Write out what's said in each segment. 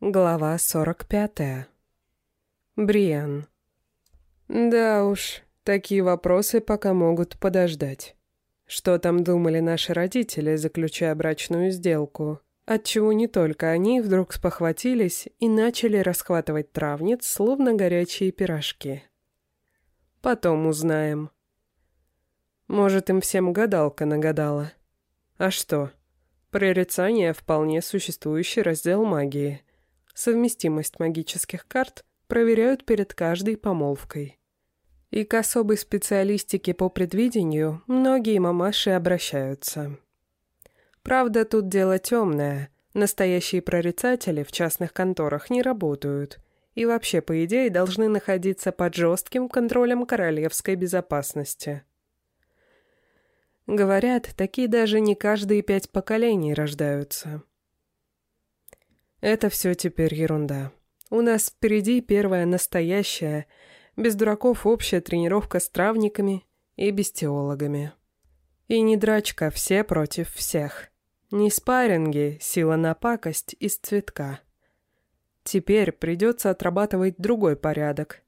Глава 45. Бриан. Да уж, такие вопросы пока могут подождать. Что там думали наши родители, заключая брачную сделку? Отчего не только они вдруг спохватились и начали расхватывать травниц, словно горячие пирожки. Потом узнаем. Может, им всем гадалка нагадала. А что? Прорицание — вполне существующий раздел магии — совместимость магических карт проверяют перед каждой помолвкой. И к особой специалистике по предвидению многие мамаши обращаются. Правда, тут дело темное. Настоящие прорицатели в частных конторах не работают и вообще, по идее, должны находиться под жестким контролем королевской безопасности. Говорят, такие даже не каждые пять поколений рождаются. Это все теперь ерунда. У нас впереди первая настоящая, без дураков общая тренировка с травниками и бестиологами. И не драчка, все против всех. Не спарринги, сила на пакость из цветка. Теперь придется отрабатывать другой порядок.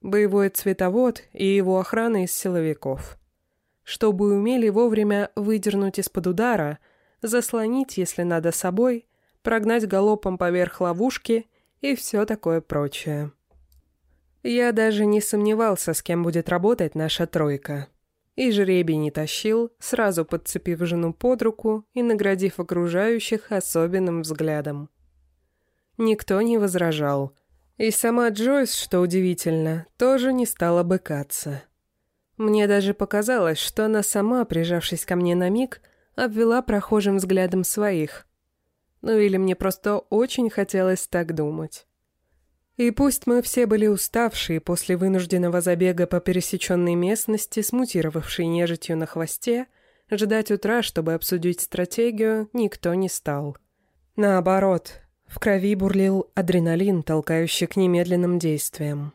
Боевой цветовод и его охрана из силовиков. Чтобы умели вовремя выдернуть из-под удара, заслонить, если надо, собой – прогнать галопом поверх ловушки и все такое прочее. Я даже не сомневался, с кем будет работать наша тройка. И жребий не тащил, сразу подцепив жену под руку и наградив окружающих особенным взглядом. Никто не возражал. И сама Джойс, что удивительно, тоже не стала быкаться. Мне даже показалось, что она сама, прижавшись ко мне на миг, обвела прохожим взглядом своих, ну или мне просто очень хотелось так думать. И пусть мы все были уставшие после вынужденного забега по пересеченной местности, смутировавшей нежитью на хвосте, ждать утра, чтобы обсудить стратегию, никто не стал. Наоборот, в крови бурлил адреналин, толкающий к немедленным действиям.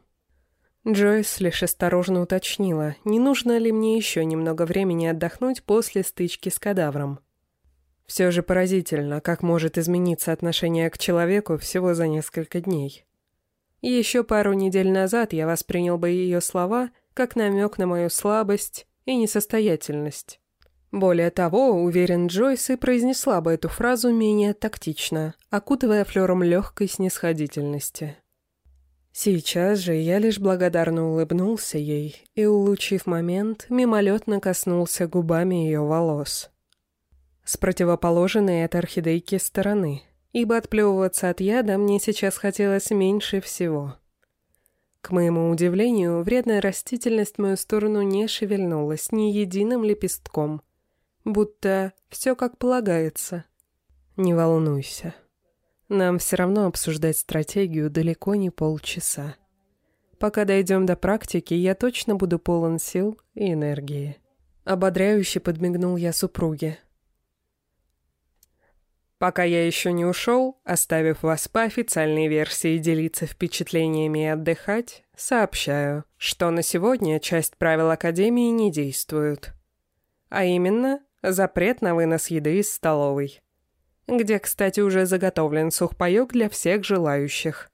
Джойс лишь осторожно уточнила, не нужно ли мне еще немного времени отдохнуть после стычки с кадавром. Все же поразительно, как может измениться отношение к человеку всего за несколько дней. Еще пару недель назад я воспринял бы ее слова как намек на мою слабость и несостоятельность. Более того, уверен, Джойс и произнесла бы эту фразу менее тактично, окутывая флером легкой снисходительности. Сейчас же я лишь благодарно улыбнулся ей и, улучив момент, мимолетно коснулся губами ее волос с противоположной от орхидейки стороны, ибо отплевываться от яда мне сейчас хотелось меньше всего. К моему удивлению, вредная растительность в мою сторону не шевельнулась ни единым лепестком, будто все как полагается. Не волнуйся. Нам все равно обсуждать стратегию далеко не полчаса. Пока дойдем до практики, я точно буду полон сил и энергии. Ободряюще подмигнул я супруге. Пока я еще не ушел, оставив вас по официальной версии делиться впечатлениями и отдыхать, сообщаю, что на сегодня часть правил Академии не действует. А именно, запрет на вынос еды из столовой. Где, кстати, уже заготовлен сухпайок для всех желающих.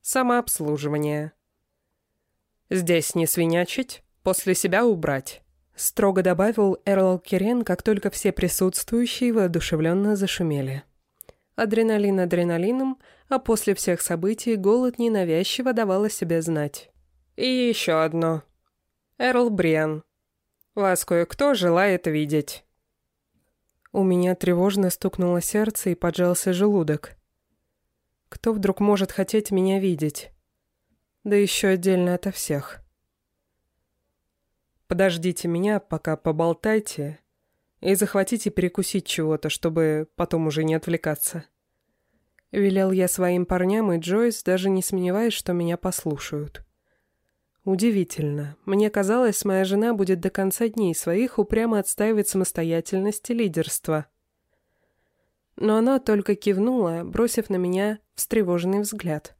Самообслуживание. Здесь не свинячить, после себя убрать. Строго добавил Эрл Кирен, как только все присутствующие воодушевленно зашумели. Адреналин адреналином, а после всех событий голод ненавязчиво давал о себе знать. И еще одно. Эрл Бриан. Вас кое-кто желает видеть. У меня тревожно стукнуло сердце и поджался желудок. Кто вдруг может хотеть меня видеть? Да еще отдельно ото всех. Подождите меня, пока поболтайте, и захватите перекусить чего-то, чтобы потом уже не отвлекаться. Велел я своим парням, и Джойс, даже не сомневаясь, что меня послушают. Удивительно. Мне казалось, моя жена будет до конца дней своих упрямо отстаивать самостоятельность и лидерство. Но она только кивнула, бросив на меня встревоженный взгляд.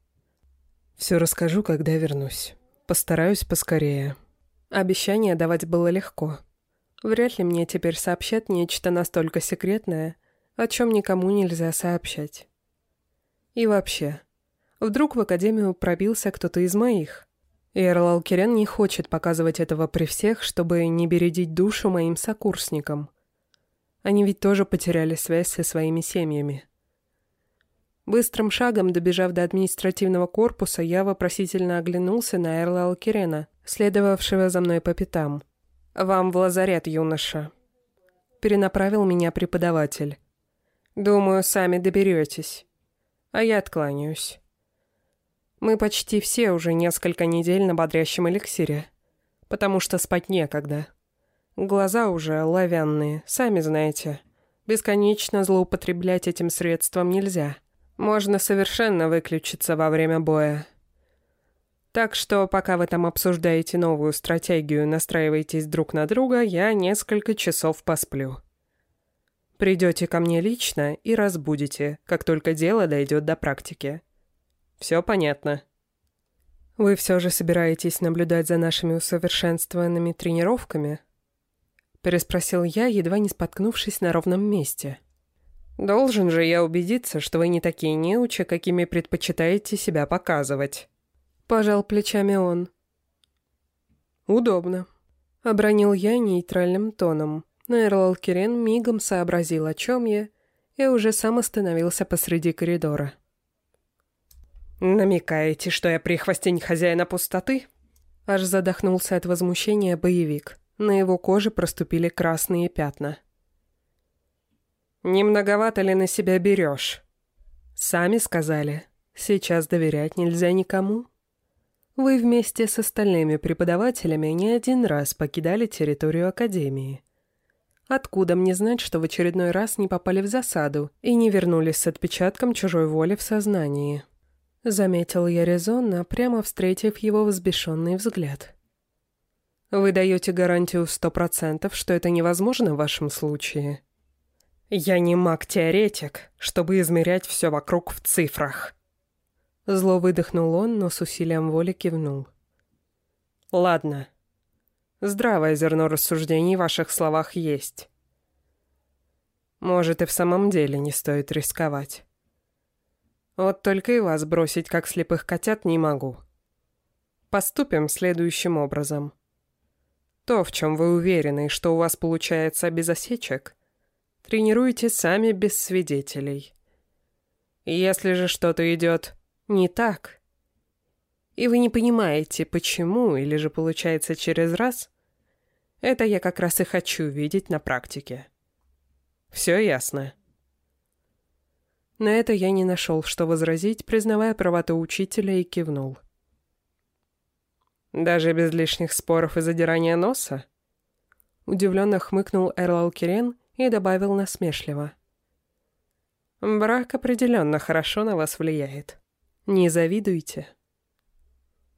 «Все расскажу, когда вернусь. Постараюсь поскорее». Обещание давать было легко. Вряд ли мне теперь сообщат нечто настолько секретное, о чем никому нельзя сообщать. И вообще, вдруг в академию пробился кто-то из моих. И Эрлал Кирен не хочет показывать этого при всех, чтобы не бередить душу моим сокурсникам. Они ведь тоже потеряли связь со своими семьями. Быстрым шагом, добежав до административного корпуса, я вопросительно оглянулся на Эрла Алкирена, следовавшего за мной по пятам. «Вам в лазарет, юноша», — перенаправил меня преподаватель. «Думаю, сами доберетесь. А я откланяюсь. Мы почти все уже несколько недель на бодрящем эликсире, потому что спать некогда. Глаза уже оловянные, сами знаете. Бесконечно злоупотреблять этим средством нельзя». Можно совершенно выключиться во время боя. Так что, пока вы там обсуждаете новую стратегию, настраиваетесь друг на друга, я несколько часов посплю. Придете ко мне лично и разбудите, как только дело дойдет до практики. Все понятно. Вы все же собираетесь наблюдать за нашими усовершенствованными тренировками? Переспросил я, едва не споткнувшись на ровном месте. — Должен же я убедиться, что вы не такие неучи, какими предпочитаете себя показывать. Пожал плечами он. Удобно. Обронил я нейтральным тоном. Но Эрлал Кирен мигом сообразил, о чем я, и уже сам остановился посреди коридора. «Намекаете, что я прихвостень хозяина пустоты?» Аж задохнулся от возмущения боевик. На его коже проступили красные пятна. «Не многовато ли на себя берешь?» «Сами сказали. Сейчас доверять нельзя никому. Вы вместе с остальными преподавателями не один раз покидали территорию Академии. Откуда мне знать, что в очередной раз не попали в засаду и не вернулись с отпечатком чужой воли в сознании?» Заметил я резонно, прямо встретив его взбешенный взгляд. «Вы даете гарантию в сто процентов, что это невозможно в вашем случае?» «Я не маг-теоретик, чтобы измерять все вокруг в цифрах». Зло выдохнул он, но с усилием воли кивнул. «Ладно. Здравое зерно рассуждений в ваших словах есть. Может, и в самом деле не стоит рисковать. Вот только и вас бросить, как слепых котят, не могу. Поступим следующим образом. То, в чем вы уверены, что у вас получается без осечек — Тренируйте сами без свидетелей. Если же что-то идет не так, и вы не понимаете, почему, или же получается через раз, это я как раз и хочу видеть на практике. Все ясно. На это я не нашел, что возразить, признавая правоту учителя, и кивнул. «Даже без лишних споров и задирания носа?» Удивленно хмыкнул Эрлал Кирен и добавил насмешливо. «Брак определенно хорошо на вас влияет. Не завидуйте».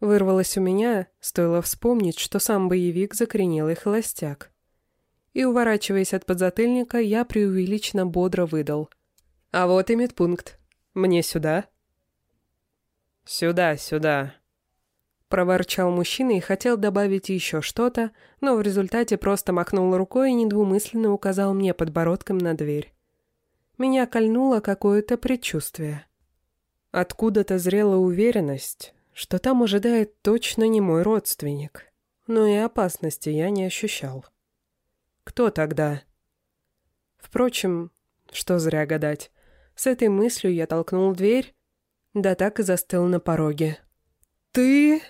Вырвалось у меня, стоило вспомнить, что сам боевик закоренелый холостяк. И, уворачиваясь от подзатыльника, я преувеличенно бодро выдал. «А вот и медпункт. Мне сюда?» «Сюда, сюда», Проворчал мужчина и хотел добавить еще что-то, но в результате просто махнул рукой и недвумысленно указал мне подбородком на дверь. Меня кольнуло какое-то предчувствие. Откуда-то зрела уверенность, что там ожидает точно не мой родственник. Но и опасности я не ощущал. Кто тогда? Впрочем, что зря гадать. С этой мыслью я толкнул дверь, да так и застыл на пороге. «Ты...»